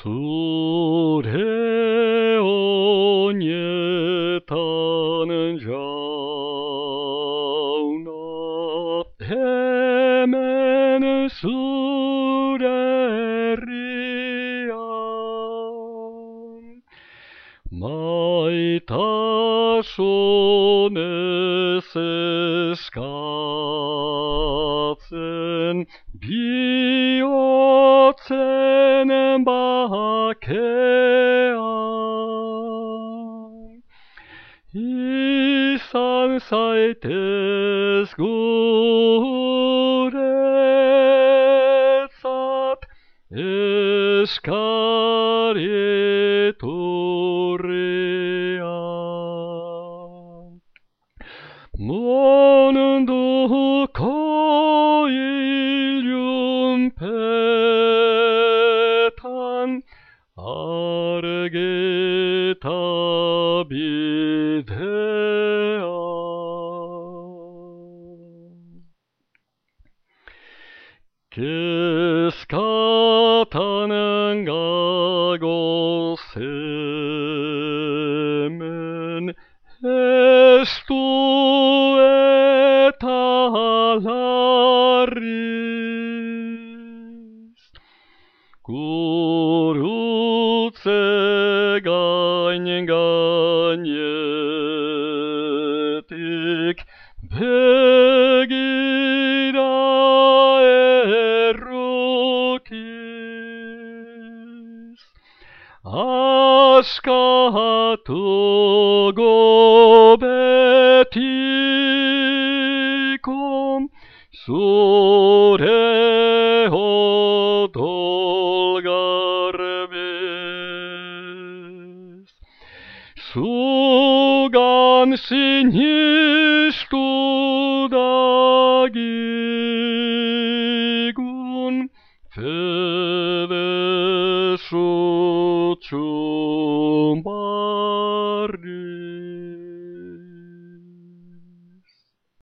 Sud heonietan jauna hemen sud erian maitasun es Herrn, Biotzenen bakean. Izan zaitez guretzat eskari torrean. Mor Keskatanen gagosemen estu etalaris. Cum magnetic pegida erucis. Ascato gobeticum sure Sugan sinistu dagigun, fele suciu.